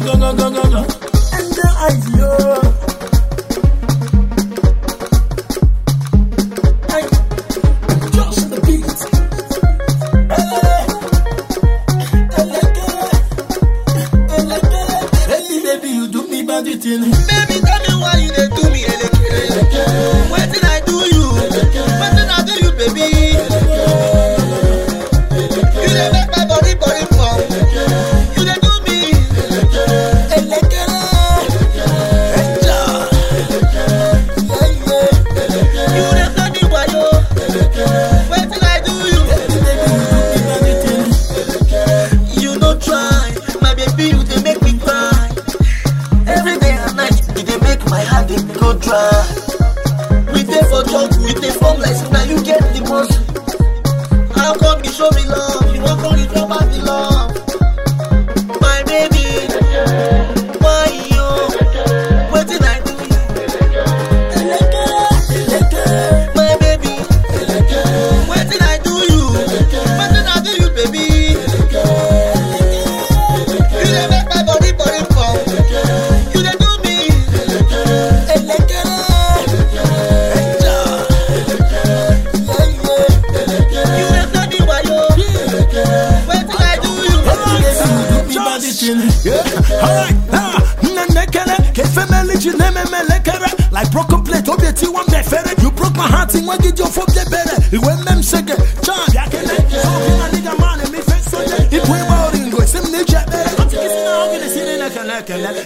go go go go go go. And the eyes yo. Hey, just the beat. Hey, baby, you do me bad thing. Baby, tell me why you do me elekere. Wetin We dey for jungle, we dey form like na you get the muscle. How come you show me love? Kefemeli ji nememelekere. Like broken plate, obi eti wan mefere. You broke my heart, in give your phone bere. Iwe mem sege, chan yakene. So kina nigga man, me face soje. Ipu iwa oringo, sim ni jebere. Ati kisi na ogi de sine nekelekele.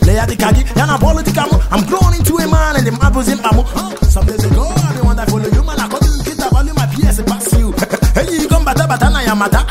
Play at the kagi, yana ball the camo. I'm grown into a man and the marbles in Bamo. Ah, some days ago, I be one that follow you, man. I couldn't get that value, my PS pass you. Hey, you come bata bata na yamata.